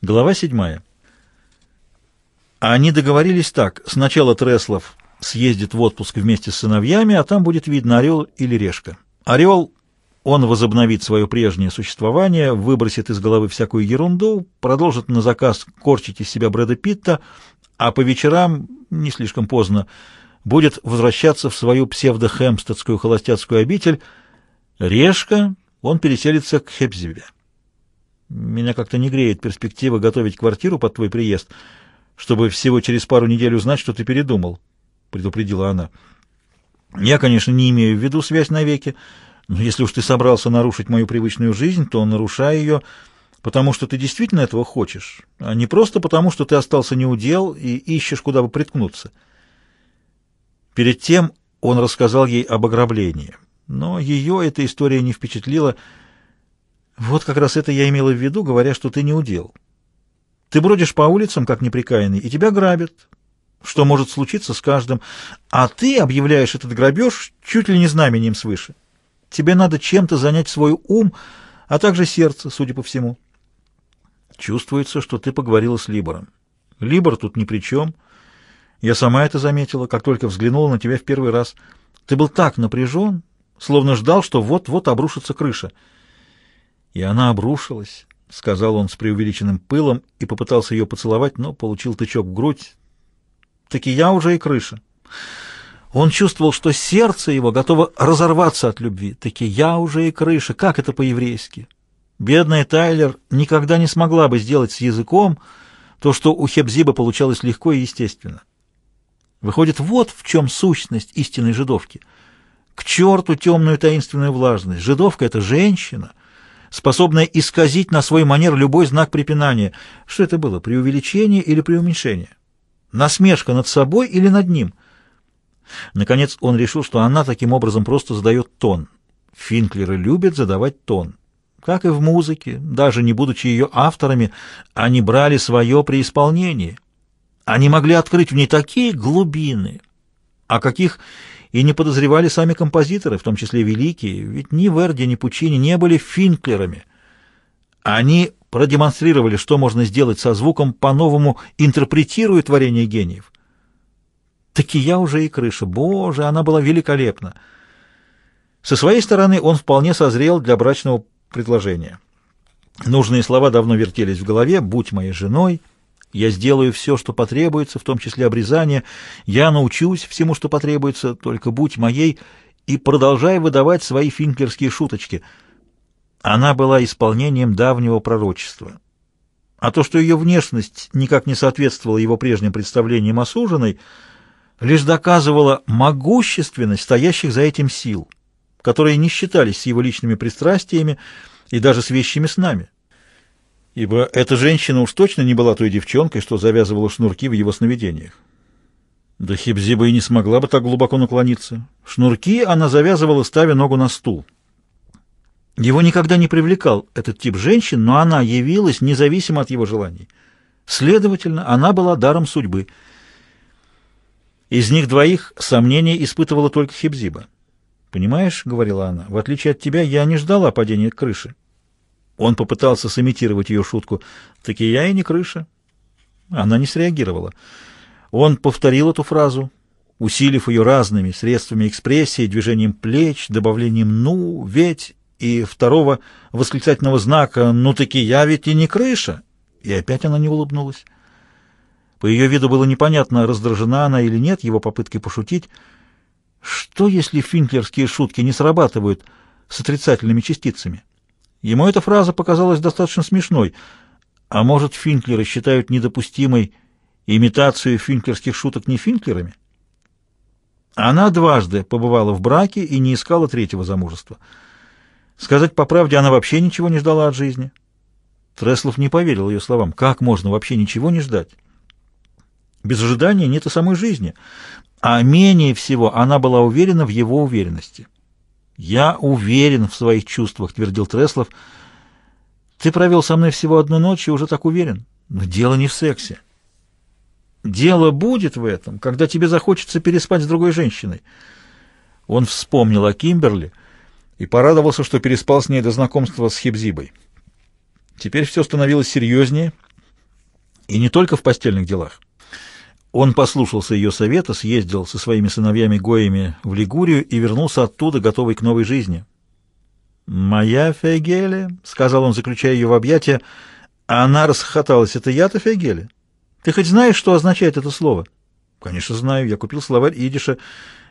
Глава 7. Они договорились так. Сначала Треслов съездит в отпуск вместе с сыновьями, а там будет видно орел или решка. Орел, он возобновит свое прежнее существование, выбросит из головы всякую ерунду, продолжит на заказ корчить из себя Брэда Питта, а по вечерам, не слишком поздно, будет возвращаться в свою псевдохэмстедскую холостяцкую обитель. Решка, он переселится к Хепзеве. Меня как-то не греет перспектива готовить квартиру под твой приезд, чтобы всего через пару недель узнать, что ты передумал», — предупредила она. «Я, конечно, не имею в виду связь навеки, но если уж ты собрался нарушить мою привычную жизнь, то нарушай ее, потому что ты действительно этого хочешь, а не просто потому, что ты остался неудел и ищешь, куда бы приткнуться». Перед тем он рассказал ей об ограблении, но ее эта история не впечатлила, — вот как раз это я имела в виду, говоря, что ты не удел. Ты бродишь по улицам, как неприкаянный, и тебя грабят, что может случиться с каждым, а ты объявляешь этот грабеж чуть ли не знаменем свыше. Тебе надо чем-то занять свой ум, а также сердце, судя по всему. Чувствуется, что ты поговорила с Либором. Либор тут ни при чем. Я сама это заметила, как только взглянула на тебя в первый раз. Ты был так напряжен, словно ждал, что вот-вот обрушится крыша. И она обрушилась, — сказал он с преувеличенным пылом и попытался ее поцеловать, но получил тычок в грудь. Таки я уже и крыша. Он чувствовал, что сердце его готово разорваться от любви. Таки я уже и крыша. Как это по-еврейски? Бедная Тайлер никогда не смогла бы сделать с языком то, что у Хебзиба получалось легко и естественно. Выходит, вот в чем сущность истинной жидовки. К черту темную таинственную влажность. Жидовка — это женщина, способная исказить на свой манер любой знак препинания. Что это было, преувеличение или преуменьшение? Насмешка над собой или над ним? Наконец он решил, что она таким образом просто задает тон. Финклеры любят задавать тон. Как и в музыке, даже не будучи ее авторами, они брали свое при исполнении. Они могли открыть в ней такие глубины, о каких и не подозревали сами композиторы, в том числе великие, ведь ни Верди, ни Пучини не были финклерами. Они продемонстрировали, что можно сделать со звуком, по-новому интерпретируя творение гениев. Таки я уже и крыша. Боже, она была великолепна. Со своей стороны он вполне созрел для брачного предложения. Нужные слова давно вертелись в голове «Будь моей женой», я сделаю все, что потребуется, в том числе обрезание. Я научусь всему, что потребуется, только будь моей и продолжай выдавать свои финклерские шуточки. Она была исполнением давнего пророчества. А то, что ее внешность никак не соответствовала его прежним представлениям о суженной, лишь доказывало могущественность стоящих за этим сил, которые не считались с его личными пристрастиями и даже с вещими снами ибо эта женщина уж точно не была той девчонкой, что завязывала шнурки в его сновидениях. Да Хибзиба и не смогла бы так глубоко наклониться. Шнурки она завязывала, ставя ногу на стул. Его никогда не привлекал этот тип женщин, но она явилась независимо от его желаний. Следовательно, она была даром судьбы. Из них двоих сомнения испытывала только Хибзиба. «Понимаешь, — говорила она, — в отличие от тебя, я не ждала падения крыши. Он попытался сымитировать ее шутку. «Таки я и не крыша». Она не среагировала. Он повторил эту фразу, усилив ее разными средствами экспрессии, движением плеч, добавлением «ну», «ведь» и второго восклицательного знака «ну таки я ведь и не крыша». И опять она не улыбнулась. По ее виду было непонятно, раздражена она или нет его попытки пошутить. Что, если финклерские шутки не срабатывают с отрицательными частицами? Ему эта фраза показалась достаточно смешной. А может, финклеры считают недопустимой имитацию финклерских шуток не финклерами? Она дважды побывала в браке и не искала третьего замужества. Сказать по правде, она вообще ничего не ждала от жизни. Треслов не поверил ее словам. Как можно вообще ничего не ждать? Без ожидания нет и самой жизни. А менее всего она была уверена в его уверенности. «Я уверен в своих чувствах», — твердил Треслов. «Ты провел со мной всего одну ночь и уже так уверен. Но дело не в сексе. Дело будет в этом, когда тебе захочется переспать с другой женщиной». Он вспомнил о Кимберли и порадовался, что переспал с ней до знакомства с Хибзибой. Теперь все становилось серьезнее, и не только в постельных делах. Он послушался ее совета, съездил со своими сыновьями-гоями в Лигурию и вернулся оттуда, готовый к новой жизни. «Моя Фегеле», — сказал он, заключая ее в объятия, — она расхохоталась. «Это я-то Фегеле? Ты хоть знаешь, что означает это слово?» «Конечно знаю. Я купил словарь идиша.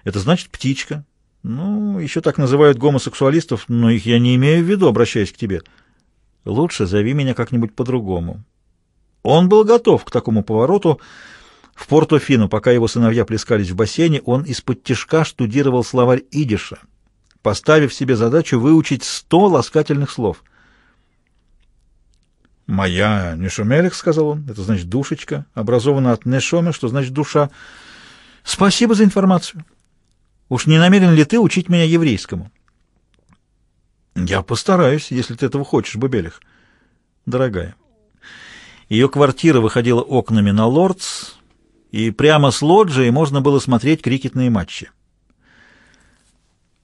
Это значит «птичка». Ну, еще так называют гомосексуалистов, но их я не имею в виду, обращаясь к тебе. Лучше зови меня как-нибудь по-другому». Он был готов к такому повороту, — в Порто-Фино, пока его сыновья плескались в бассейне, он из-под тишка штудировал словарь идиша, поставив себе задачу выучить сто ласкательных слов. «Моя нешумелих», — сказал он, — «это значит душечка, образована от нешоме, что значит душа. Спасибо за информацию. Уж не намерен ли ты учить меня еврейскому?» «Я постараюсь, если ты этого хочешь, Бабелих, дорогая». Ее квартира выходила окнами на Лордс, и прямо с лоджии можно было смотреть крикетные матчи.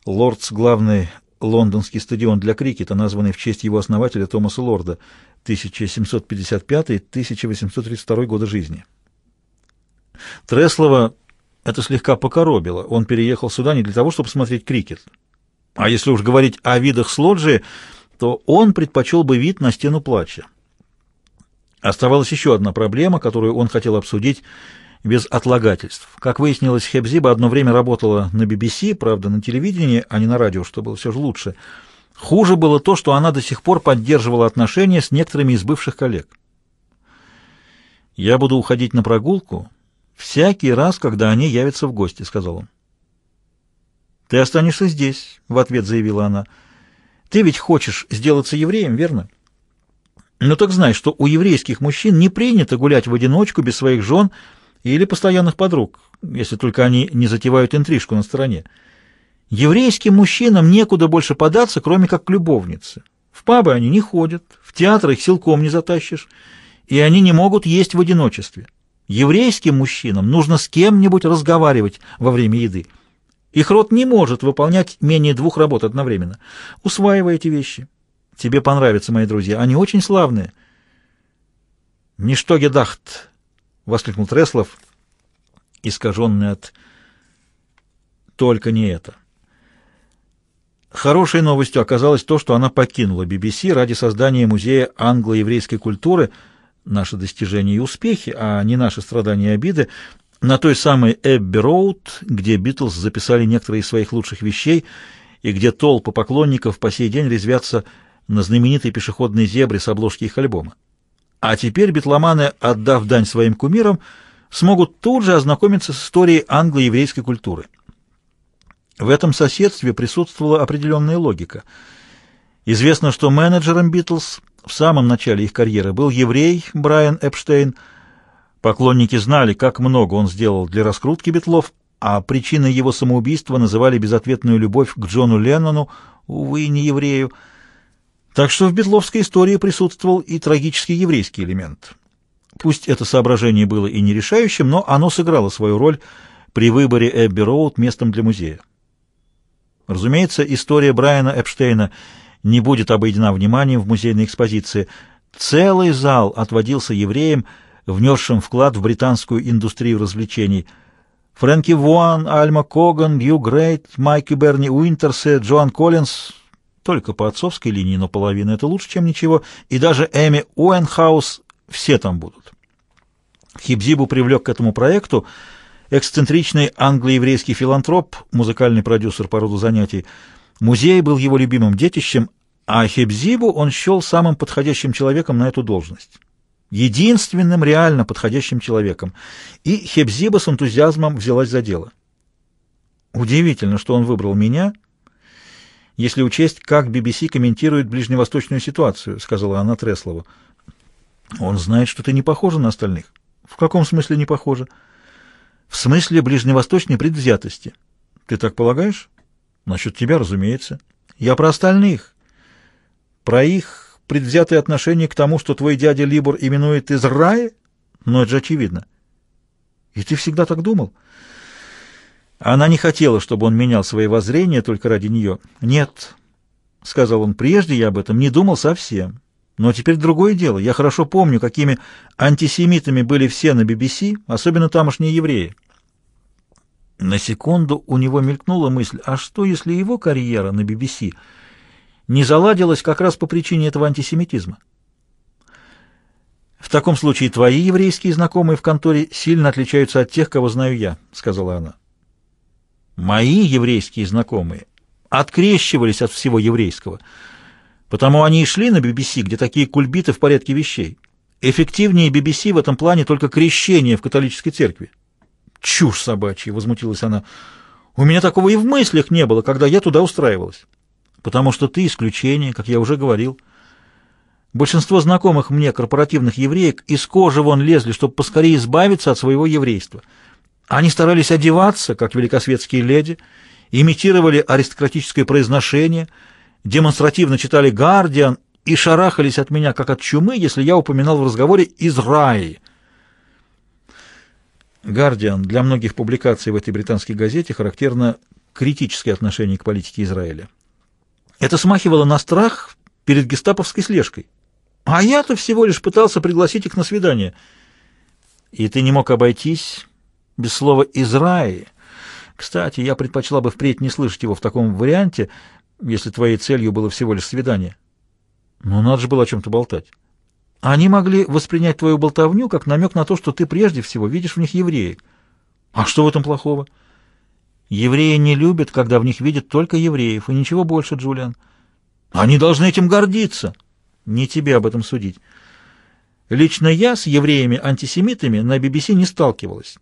Лордс — главный лондонский стадион для крикета, названный в честь его основателя Томаса Лорда, 1755-1832 года жизни. Треслова это слегка покоробило. Он переехал сюда не для того, чтобы смотреть крикет. А если уж говорить о видах с лоджии, то он предпочел бы вид на стену плача. Оставалась еще одна проблема, которую он хотел обсудить без отлагательств. Как выяснилось, Хебзиба одно время работала на BBC, правда, на телевидении, а не на радио, что было все же лучше. Хуже было то, что она до сих пор поддерживала отношения с некоторыми из бывших коллег. «Я буду уходить на прогулку всякий раз, когда они явятся в гости», — сказал он. «Ты останешься здесь», — в ответ заявила она. «Ты ведь хочешь сделаться евреем, верно?» «Ну так знай, что у еврейских мужчин не принято гулять в одиночку без своих жен», — или постоянных подруг, если только они не затевают интрижку на стороне. Еврейским мужчинам некуда больше податься, кроме как к любовнице. В пабы они не ходят, в театр их силком не затащишь, и они не могут есть в одиночестве. Еврейским мужчинам нужно с кем-нибудь разговаривать во время еды. Их род не может выполнять менее двух работ одновременно. Усваивай эти вещи. Тебе понравятся мои друзья, они очень славные. Ничто гедахт, — воскликнул Треслов, искаженный от «только не это». Хорошей новостью оказалось то, что она покинула BBC ради создания музея англо-еврейской культуры «Наши достижения и успехи, а не наши страдания и обиды» на той самой Эбби-Роуд, где Битлз записали некоторые из своих лучших вещей и где толпы поклонников по сей день резвятся на знаменитой пешеходной зебре с обложки их альбома. А теперь битломаны, отдав дань своим кумирам, смогут тут же ознакомиться с историей англо-еврейской культуры. В этом соседстве присутствовала определенная логика. Известно, что менеджером «Битлз» в самом начале их карьеры был еврей Брайан Эпштейн. Поклонники знали, как много он сделал для раскрутки «Битлов», а причиной его самоубийства называли безответную любовь к Джону Леннону, увы, не еврею, так что в бедловской истории присутствовал и трагический еврейский элемент. Пусть это соображение было и не решающим, но оно сыграло свою роль при выборе Эбби Роуд местом для музея. Разумеется, история Брайана Эпштейна не будет обойдена вниманием в музейной экспозиции. Целый зал отводился евреям, внесшим вклад в британскую индустрию развлечений. Фрэнки Вуан, Альма Коган, Гью Грейт, Майки Берни Уинтерсе, Джоан Коллинс только по отцовской линии но половина это лучше, чем ничего, и даже Эми Уэнхаус все там будут. Хибзибу привлек к этому проекту эксцентричный англо-еврейский филантроп, музыкальный продюсер по роду занятий. Музей был его любимым детищем, а Хибзибу он счел самым подходящим человеком на эту должность. Единственным реально подходящим человеком. И Хебзиба с энтузиазмом взялась за дело. Удивительно, что он выбрал меня — если учесть, как BBC комментирует ближневосточную ситуацию», — сказала она Треслову. «Он знает, что ты не похожа на остальных». «В каком смысле не похожа?» «В смысле ближневосточной предвзятости». «Ты так полагаешь?» «Насчет тебя, разумеется». «Я про остальных. Про их предвзятое отношение к тому, что твой дядя Либор именует из? Но это же очевидно». «И ты всегда так думал?» Она не хотела, чтобы он менял свои воззрения только ради нее. «Нет», — сказал он, — «прежде я об этом не думал совсем. Но теперь другое дело. Я хорошо помню, какими антисемитами были все на BBC, особенно тамошние евреи». На секунду у него мелькнула мысль, а что, если его карьера на BBC не заладилась как раз по причине этого антисемитизма? «В таком случае твои еврейские знакомые в конторе сильно отличаются от тех, кого знаю я», — сказала она. Мои еврейские знакомые открещивались от всего еврейского, потому они и шли на BBC, где такие кульбиты в порядке вещей. Эффективнее BBC в этом плане только крещение в католической церкви. «Чушь собачья!» — возмутилась она. «У меня такого и в мыслях не было, когда я туда устраивалась. Потому что ты исключение, как я уже говорил. Большинство знакомых мне корпоративных евреек из кожи вон лезли, чтобы поскорее избавиться от своего еврейства». Они старались одеваться, как великосветские леди, имитировали аристократическое произношение, демонстративно читали «Гардиан» и шарахались от меня, как от чумы, если я упоминал в разговоре Израи. «Гардиан» для многих публикаций в этой британской газете характерно критическое отношение к политике Израиля. Это смахивало на страх перед гестаповской слежкой. А я-то всего лишь пытался пригласить их на свидание. И ты не мог обойтись без слова «израи». Кстати, я предпочла бы впредь не слышать его в таком варианте, если твоей целью было всего лишь свидание. Но надо же было о чем-то болтать. Они могли воспринять твою болтовню как намек на то, что ты прежде всего видишь в них евреек. А что в этом плохого? Евреи не любят, когда в них видят только евреев, и ничего больше, Джулиан. Они должны этим гордиться. Не тебе об этом судить. Лично я с евреями-антисемитами на BBC не сталкивалась.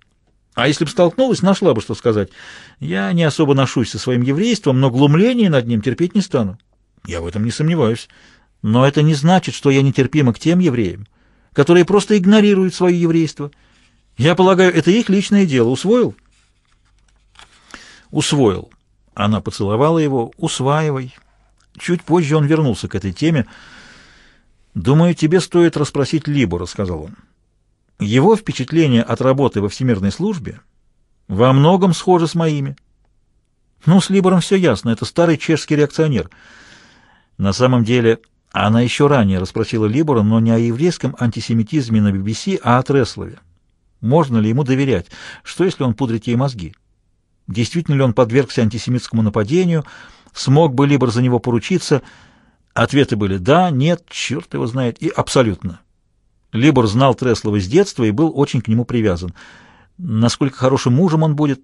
А если бы столкнулась, нашла бы, что сказать. Я не особо ношусь со своим еврейством, но глумление над ним терпеть не стану. Я в этом не сомневаюсь. Но это не значит, что я нетерпима к тем евреям, которые просто игнорируют свое еврейство. Я полагаю, это их личное дело. Усвоил? Усвоил. Она поцеловала его. Усваивай. Чуть позже он вернулся к этой теме. «Думаю, тебе стоит расспросить Либора», — сказал он. Его впечатление от работы во всемирной службе во многом схоже с моими. Ну, с Либором все ясно, это старый чешский реакционер. На самом деле, она еще ранее расспросила Либора, но не о еврейском антисемитизме на BBC, а о Треслове. Можно ли ему доверять? Что, если он пудрит ей мозги? Действительно ли он подвергся антисемитскому нападению? Смог бы Либор за него поручиться? Ответы были «да», «нет», «черт его знает» и «абсолютно». Либор знал Треслова с детства и был очень к нему привязан. Насколько хорошим мужем он будет,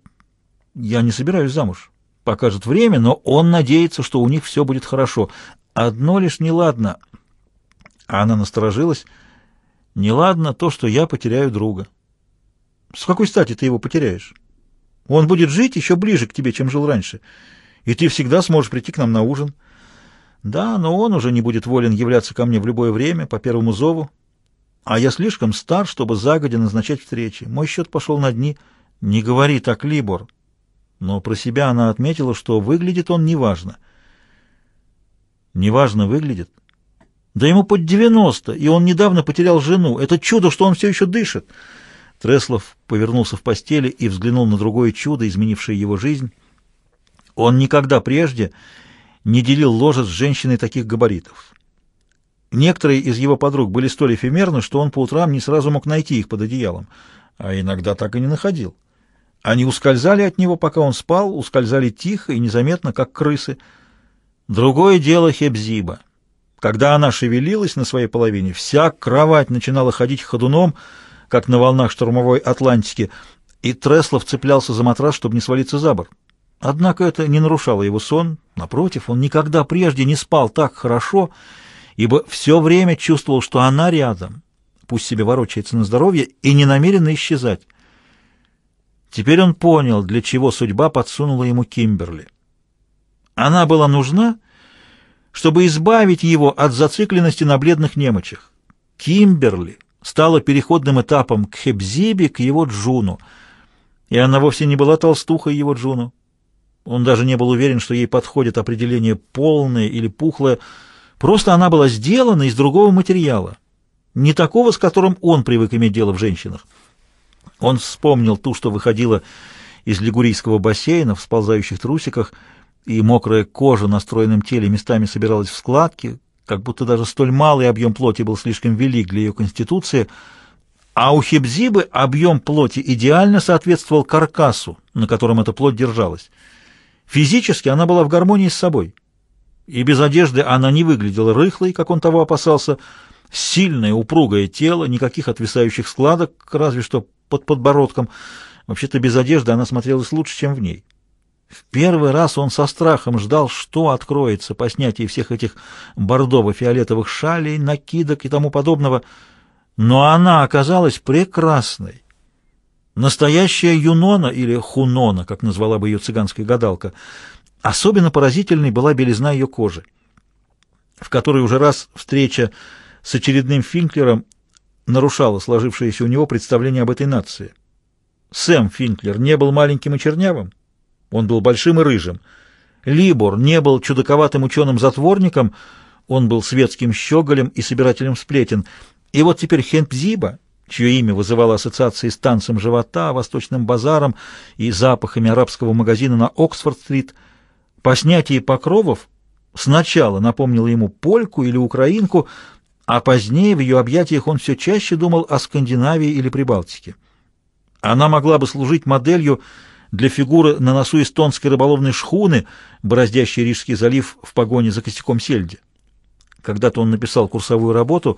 я не собираюсь замуж. Покажет время, но он надеется, что у них все будет хорошо. Одно лишь неладно. Она насторожилась. Неладно то, что я потеряю друга. С какой стати ты его потеряешь? Он будет жить еще ближе к тебе, чем жил раньше. И ты всегда сможешь прийти к нам на ужин. Да, но он уже не будет волен являться ко мне в любое время, по первому зову, а я слишком стар, чтобы загодя назначать встречи. Мой счет пошел на дни. Не говори так, Либор. Но про себя она отметила, что выглядит он неважно. Неважно выглядит? Да ему под 90, и он недавно потерял жену. Это чудо, что он все еще дышит. Треслов повернулся в постели и взглянул на другое чудо, изменившее его жизнь. Он никогда прежде не делил ложе с женщиной таких габаритов. Некоторые из его подруг были столь эфемерны, что он по утрам не сразу мог найти их под одеялом, а иногда так и не находил. Они ускользали от него, пока он спал, ускользали тихо и незаметно, как крысы. Другое дело Хебзиба. Когда она шевелилась на своей половине, вся кровать начинала ходить ходуном, как на волнах штормовой Атлантики, и Треслов цеплялся за матрас, чтобы не свалиться за борт. Однако это не нарушало его сон. Напротив, он никогда прежде не спал так хорошо, и ибо все время чувствовал, что она рядом, пусть себе ворочается на здоровье, и не намерена исчезать. Теперь он понял, для чего судьба подсунула ему Кимберли. Она была нужна, чтобы избавить его от зацикленности на бледных немочах. Кимберли стала переходным этапом к Хебзибе, к его Джуну. И она вовсе не была толстухой его Джуну. Он даже не был уверен, что ей подходит определение «полное» или «пухлое», Просто она была сделана из другого материала, не такого, с которым он привык иметь дело в женщинах. Он вспомнил ту, что выходила из лигурийского бассейна в сползающих трусиках, и мокрая кожа на стройном теле местами собиралась в складки, как будто даже столь малый объем плоти был слишком велик для ее конституции, а у Хибзибы объем плоти идеально соответствовал каркасу, на котором эта плоть держалась. Физически она была в гармонии с собой и без одежды она не выглядела рыхлой, как он того опасался, сильное упругое тело, никаких отвисающих складок, разве что под подбородком. Вообще-то без одежды она смотрелась лучше, чем в ней. В первый раз он со страхом ждал, что откроется по снятии всех этих бордово-фиолетовых шалей, накидок и тому подобного, но она оказалась прекрасной. Настоящая Юнона или Хунона, как назвала бы ее цыганская гадалка — Особенно поразительной была белизна ее кожи, в которой уже раз встреча с очередным Финклером нарушала сложившееся у него представление об этой нации. Сэм Финклер не был маленьким и чернявым, он был большим и рыжим. Либор не был чудаковатым ученым-затворником, он был светским щеголем и собирателем сплетен. И вот теперь Хенпзиба, чье имя вызывало ассоциации с танцем живота, восточным базаром и запахами арабского магазина на Оксфорд-стрит – по снятии покровов сначала напомнила ему польку или украинку, а позднее в ее объятиях он все чаще думал о Скандинавии или Прибалтике. Она могла бы служить моделью для фигуры на носу эстонской рыболовной шхуны, бороздящей Рижский залив в погоне за костяком сельди. Когда-то он написал курсовую работу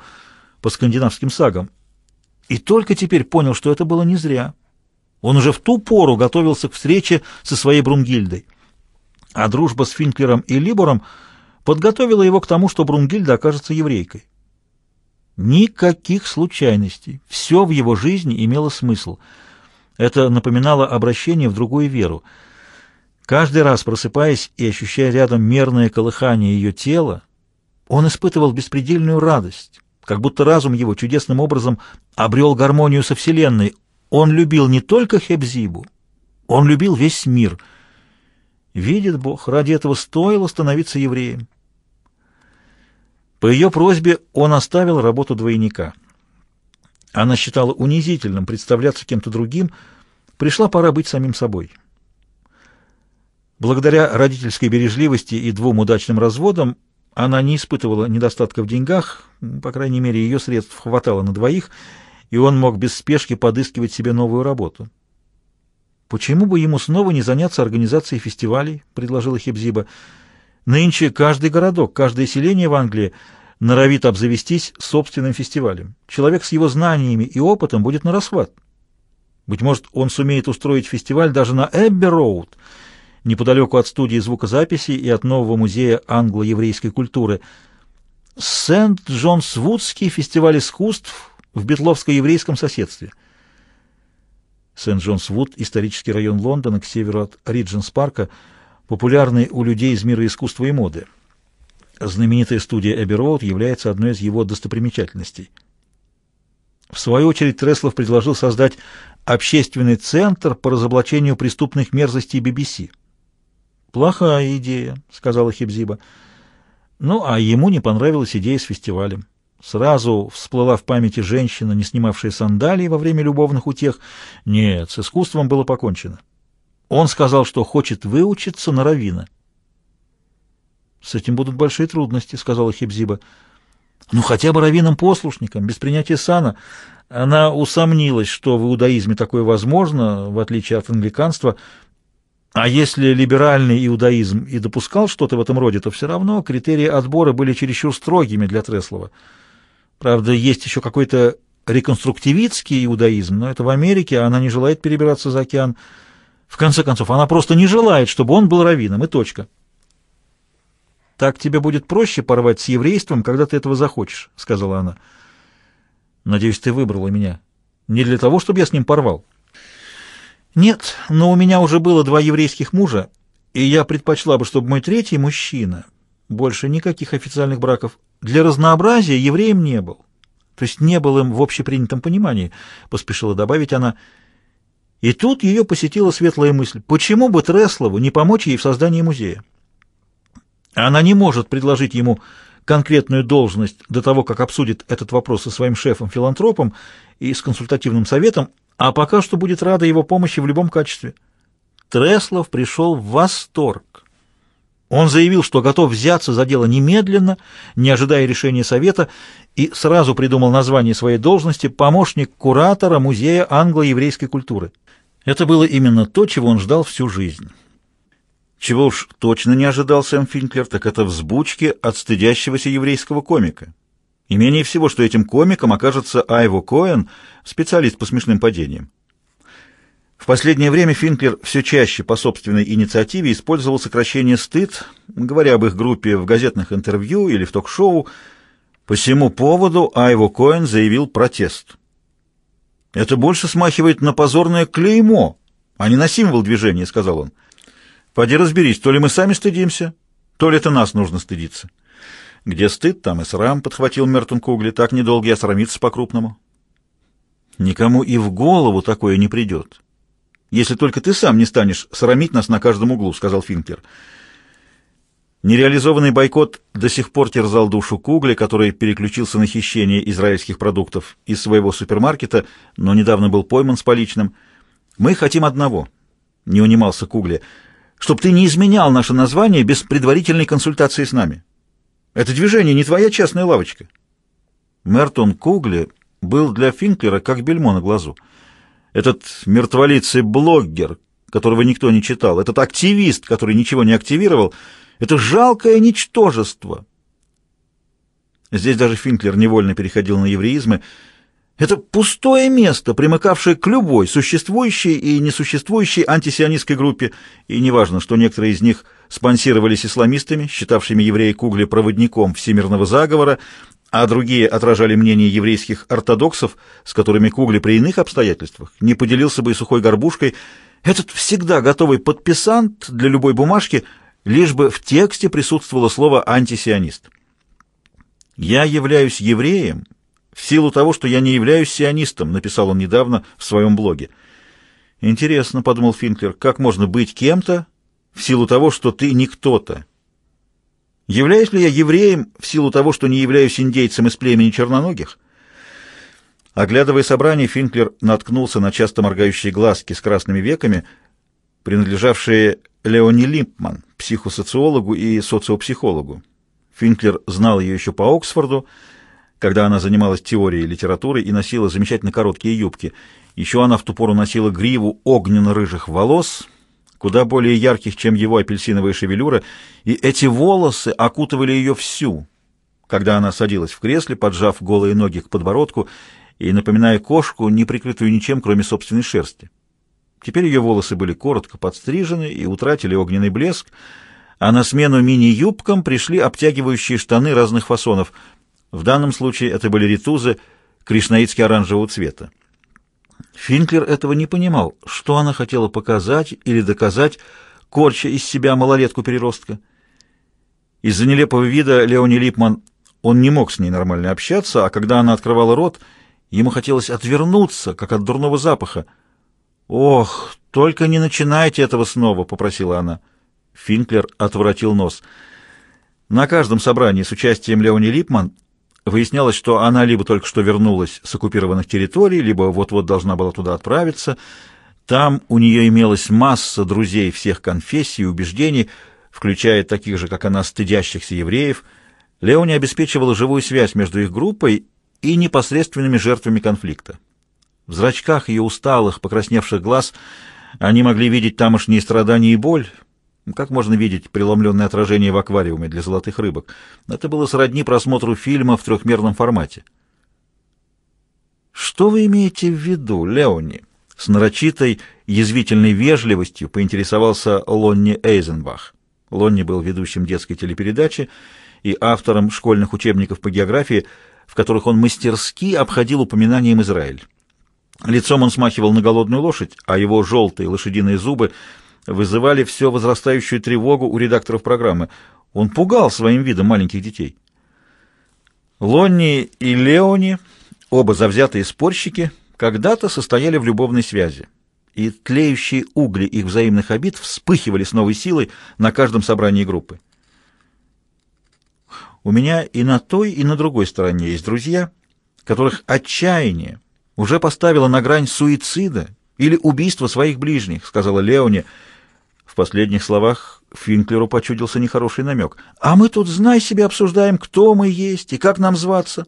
по скандинавским сагам и только теперь понял, что это было не зря. Он уже в ту пору готовился к встрече со своей Брунгильдой. А дружба с Финклером и Либором подготовила его к тому, что Брунгильда окажется еврейкой. Никаких случайностей. Все в его жизни имело смысл. Это напоминало обращение в другую веру. Каждый раз, просыпаясь и ощущая рядом мерное колыхание ее тела, он испытывал беспредельную радость, как будто разум его чудесным образом обрел гармонию со Вселенной. Он любил не только Хебзибу, он любил весь мир — Видит Бог, ради этого стоило становиться евреем. По ее просьбе он оставил работу двойника. Она считала унизительным представляться кем-то другим, пришла пора быть самим собой. Благодаря родительской бережливости и двум удачным разводам она не испытывала недостатка в деньгах, по крайней мере, ее средств хватало на двоих, и он мог без спешки подыскивать себе новую работу. «Почему бы ему снова не заняться организацией фестивалей?» — предложила Хибзиба. «Нынче каждый городок, каждое селение в Англии норовит обзавестись собственным фестивалем. Человек с его знаниями и опытом будет нарасхват. Быть может, он сумеет устроить фестиваль даже на Эбби-Роуд, неподалеку от студии звукозаписи и от нового музея англо-еврейской культуры. Сент-Джонс-Вудский фестиваль искусств в Бетловско-еврейском соседстве — Сент-Джонс-Вуд — исторический район Лондона к северу от Ридженс-парка, популярный у людей из мира искусства и моды. Знаменитая студия Эбби Роуд является одной из его достопримечательностей. В свою очередь Треслов предложил создать общественный центр по разоблачению преступных мерзостей BBC. «Плохая идея», — сказала Хибзиба. Ну, а ему не понравилась идея с фестивалем. Сразу всплыла в памяти женщина, не снимавшая сандалии во время любовных утех. Нет, с искусством было покончено. Он сказал, что хочет выучиться на равина. «С этим будут большие трудности», — сказала Хибзиба. «Ну, хотя бы раввином-послушником, без принятия сана». Она усомнилась, что в иудаизме такое возможно, в отличие от англиканства. А если либеральный иудаизм и допускал что-то в этом роде, то все равно критерии отбора были чересчур строгими для Треслова. Правда, есть еще какой-то реконструктивистский иудаизм, но это в Америке, а она не желает перебираться за океан. В конце концов, она просто не желает, чтобы он был раввином, и точка. «Так тебе будет проще порвать с еврейством, когда ты этого захочешь», — сказала она. «Надеюсь, ты выбрала меня. Не для того, чтобы я с ним порвал». «Нет, но у меня уже было два еврейских мужа, и я предпочла бы, чтобы мой третий мужчина, больше никаких официальных браков, для разнообразия евреем не был. То есть не был им в общепринятом понимании, поспешила добавить она. И тут ее посетила светлая мысль, почему бы Треслову не помочь ей в создании музея? Она не может предложить ему конкретную должность до того, как обсудит этот вопрос со своим шефом-филантропом и с консультативным советом, а пока что будет рада его помощи в любом качестве. Треслов пришел в восторг. Он заявил, что готов взяться за дело немедленно, не ожидая решения совета, и сразу придумал название своей должности «помощник куратора Музея англо-еврейской культуры». Это было именно то, чего он ждал всю жизнь. Чего уж точно не ожидал Сэм Финклер, так это взбучки от стыдящегося еврейского комика. И менее всего, что этим комиком окажется Айво Коэн, специалист по смешным падениям. В последнее время Финклер все чаще по собственной инициативе использовал сокращение «стыд», говоря об их группе в газетных интервью или в ток-шоу. По всему поводу Айво Коэн заявил протест. «Это больше смахивает на позорное клеймо, а не на символ движения», — сказал он. «Поди разберись, то ли мы сами стыдимся, то ли это нас нужно стыдиться». «Где стыд, там и срам», — подхватил Мертон Кугли. «Так недолго я срамиться по-крупному». «Никому и в голову такое не придет» если только ты сам не станешь срамить нас на каждом углу», — сказал Финкер. Нереализованный бойкот до сих пор терзал душу Кугли, который переключился на хищение израильских продуктов из своего супермаркета, но недавно был пойман с поличным. «Мы хотим одного», — не унимался Кугли, — «чтоб ты не изменял наше название без предварительной консультации с нами. Это движение не твоя частная лавочка». Мертон Кугли был для Финклера как бельмо на глазу этот мертволицый блоггер, которого никто не читал, этот активист, который ничего не активировал, это жалкое ничтожество. Здесь даже Финклер невольно переходил на евреизмы. Это пустое место, примыкавшее к любой существующей и несуществующей антисионистской группе, и неважно, что некоторые из них спонсировались исламистами, считавшими еврея Кугли проводником всемирного заговора а другие отражали мнение еврейских ортодоксов, с которыми Кугли при иных обстоятельствах не поделился бы и сухой горбушкой, этот всегда готовый подписант для любой бумажки, лишь бы в тексте присутствовало слово «антисионист». «Я являюсь евреем в силу того, что я не являюсь сионистом», написал он недавно в своем блоге. «Интересно», — подумал Финклер, — «как можно быть кем-то в силу того, что ты не кто-то?» Являюсь ли я евреем в силу того, что не являюсь индейцем из племени черноногих? Оглядывая собрание, Финклер наткнулся на часто моргающие глазки с красными веками, принадлежавшие Леони Лимпман, психосоциологу и социопсихологу. Финклер знал ее еще по Оксфорду, когда она занималась теорией литературы и носила замечательно короткие юбки. Еще она в ту пору носила гриву огненно-рыжих волос — куда более ярких, чем его апельсиновая шевелюра, и эти волосы окутывали ее всю, когда она садилась в кресле, поджав голые ноги к подбородку и напоминая кошку, не прикрытую ничем, кроме собственной шерсти. Теперь ее волосы были коротко подстрижены и утратили огненный блеск, а на смену мини-юбкам пришли обтягивающие штаны разных фасонов. В данном случае это были ритузы кришнаитски-оранжевого цвета. Финклер этого не понимал, что она хотела показать или доказать, корча из себя малолетку-переростка. Из-за нелепого вида Леони Липман он не мог с ней нормально общаться, а когда она открывала рот, ему хотелось отвернуться, как от дурного запаха. «Ох, только не начинайте этого снова!» — попросила она. Финклер отвратил нос. На каждом собрании с участием Леони Липман Выяснялось, что она либо только что вернулась с оккупированных территорий, либо вот-вот должна была туда отправиться. Там у нее имелась масса друзей всех конфессий и убеждений, включая таких же, как она, стыдящихся евреев. Леони обеспечивала живую связь между их группой и непосредственными жертвами конфликта. В зрачках ее усталых, покрасневших глаз они могли видеть тамошние страдания и боль, ну, как можно видеть преломленное отражение в аквариуме для золотых рыбок? Это было сродни просмотру фильма в трехмерном формате. «Что вы имеете в виду, Леони?» С нарочитой, язвительной вежливостью поинтересовался Лонни Эйзенбах. Лонни был ведущим детской телепередачи и автором школьных учебников по географии, в которых он мастерски обходил упоминанием Израиль. Лицом он смахивал на голодную лошадь, а его желтые лошадиные зубы вызывали все возрастающую тревогу у редакторов программы. Он пугал своим видом маленьких детей. Лонни и Леони, оба завзятые спорщики, когда-то состояли в любовной связи, и тлеющие угли их взаимных обид вспыхивали с новой силой на каждом собрании группы. У меня и на той, и на другой стороне есть друзья, которых отчаяние уже поставило на грань суицида или убийство своих ближних», — сказала Леони. В последних словах Финклеру почудился нехороший намек. «А мы тут, знай себе, обсуждаем, кто мы есть и как нам зваться».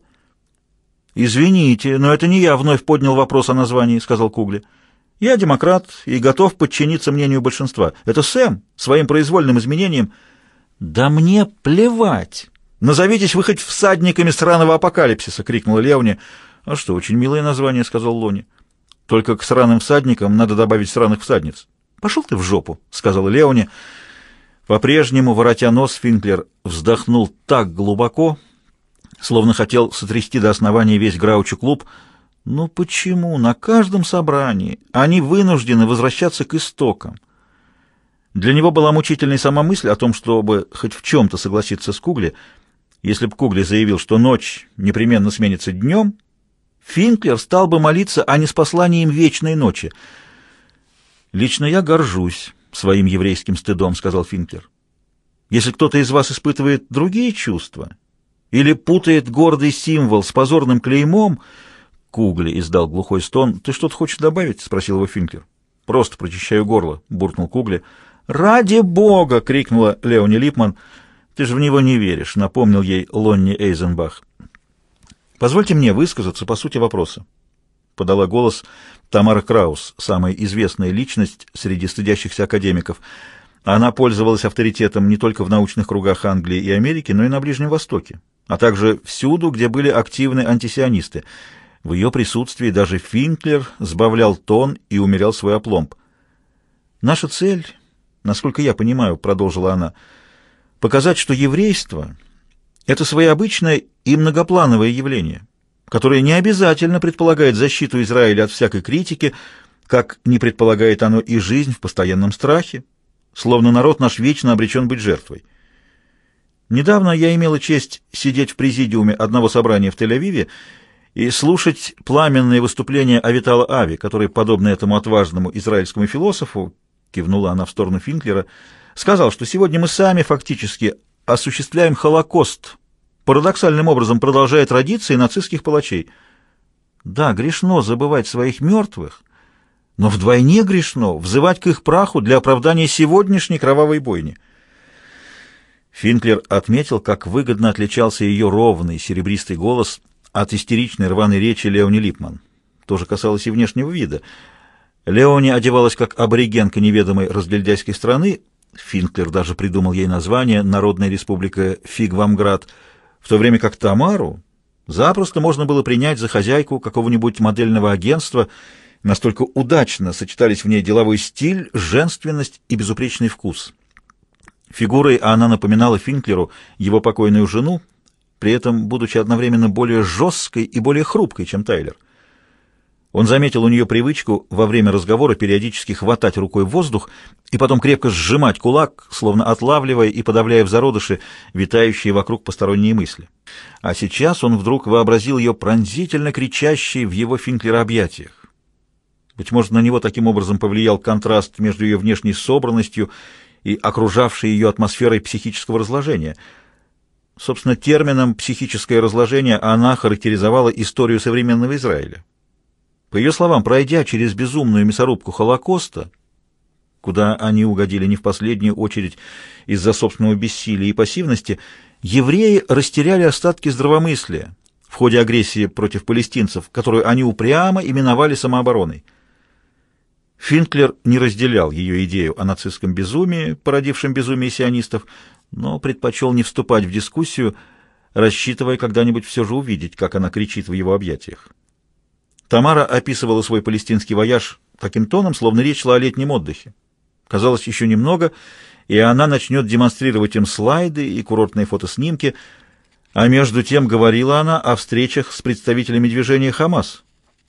«Извините, но это не я вновь поднял вопрос о названии», — сказал Кугли. «Я демократ и готов подчиниться мнению большинства. Это Сэм своим произвольным изменением...» «Да мне плевать! Назовитесь вы хоть всадниками сраного апокалипсиса!» — крикнула Леони. «А что, очень милое название», — сказал Лони. Только к сраным всадникам надо добавить сраных всадниц. «Пошел ты в жопу», — сказала Леони. По-прежнему, воротя нос, Финклер вздохнул так глубоко, словно хотел сотрясти до основания весь Граучу-клуб. Но «Ну почему на каждом собрании они вынуждены возвращаться к истокам?» Для него была мучительной сама мысль о том, чтобы хоть в чем-то согласиться с Кугли. Если бы Кугли заявил, что ночь непременно сменится днем, Финклер стал бы молиться, о не им вечной ночи. «Лично я горжусь своим еврейским стыдом», — сказал Финклер. «Если кто-то из вас испытывает другие чувства или путает гордый символ с позорным клеймом...» Кугли издал глухой стон. «Ты что-то хочешь добавить?» — спросил его Финклер. «Просто прочищаю горло», — буркнул Кугли. «Ради бога!» — крикнула Леони Липман. «Ты же в него не веришь», — напомнил ей Лонни Эйзенбах. Позвольте мне высказаться по сути вопроса. Подала голос Тамара Краус, самая известная личность среди стыдящихся академиков. Она пользовалась авторитетом не только в научных кругах Англии и Америки, но и на Ближнем Востоке, а также всюду, где были активны антисионисты. В ее присутствии даже Финклер сбавлял тон и умерял свой опломб. «Наша цель, насколько я понимаю, — продолжила она, — показать, что еврейство это своеобычное и многоплановое явление, которое не обязательно предполагает защиту Израиля от всякой критики, как не предполагает оно и жизнь в постоянном страхе, словно народ наш вечно обречен быть жертвой. Недавно я имела честь сидеть в президиуме одного собрания в Тель-Авиве и слушать пламенные выступления Авитала Ави, который, подобно этому отважному израильскому философу, кивнула она в сторону Финклера, сказал, что сегодня мы сами фактически осуществляем Холокост, парадоксальным образом продолжая традиции нацистских палачей. Да, грешно забывать своих мертвых, но вдвойне грешно взывать к их праху для оправдания сегодняшней кровавой бойни. Финклер отметил, как выгодно отличался ее ровный серебристый голос от истеричной рваной речи Леони Липман. То же касалось и внешнего вида. Леони одевалась как аборигенка неведомой разгильдяйской страны, Финклер даже придумал ей название «Народная республика Фигвамград», в то время как Тамару запросто можно было принять за хозяйку какого-нибудь модельного агентства, настолько удачно сочетались в ней деловой стиль, женственность и безупречный вкус. Фигурой она напоминала Финклеру его покойную жену, при этом будучи одновременно более жесткой и более хрупкой, чем Тайлер — он заметил у нее привычку во время разговора периодически хватать рукой воздух и потом крепко сжимать кулак, словно отлавливая и подавляя в зародыши витающие вокруг посторонние мысли. А сейчас он вдруг вообразил ее пронзительно кричащей в его финклерообъятиях. Быть может, на него таким образом повлиял контраст между ее внешней собранностью и окружавшей ее атмосферой психического разложения. Собственно, термином «психическое разложение» она характеризовала историю современного Израиля. По ее словам, пройдя через безумную мясорубку Холокоста, куда они угодили не в последнюю очередь из-за собственного бессилия и пассивности, евреи растеряли остатки здравомыслия в ходе агрессии против палестинцев, которую они упрямо именовали самообороной. Финклер не разделял ее идею о нацистском безумии, породившем безумие сионистов, но предпочел не вступать в дискуссию, рассчитывая когда-нибудь все же увидеть, как она кричит в его объятиях. Тамара описывала свой палестинский вояж таким тоном, словно речь шла о летнем отдыхе. Казалось, еще немного, и она начнет демонстрировать им слайды и курортные фотоснимки, а между тем говорила она о встречах с представителями движения «Хамас»,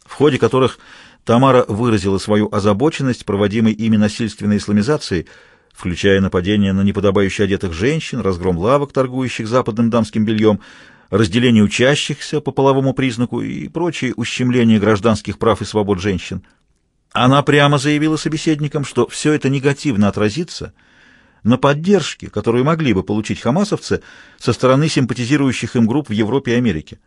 в ходе которых Тамара выразила свою озабоченность проводимой ими насильственной исламизацией, включая нападения на неподобающе одетых женщин, разгром лавок, торгующих западным дамским бельем, разделение учащихся по половому признаку и прочие ущемления гражданских прав и свобод женщин. Она прямо заявила собеседникам, что все это негативно отразится на поддержке, которую могли бы получить хамасовцы со стороны симпатизирующих им групп в Европе и Америке.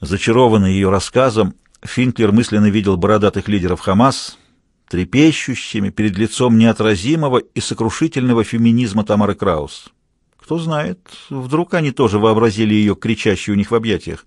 Зачарованный ее рассказом, Финклер мысленно видел бородатых лидеров Хамас, трепещущими перед лицом неотразимого и сокрушительного феминизма Тамары Краус. Кто знает, вдруг они тоже вообразили ее кричащую у них в объятиях.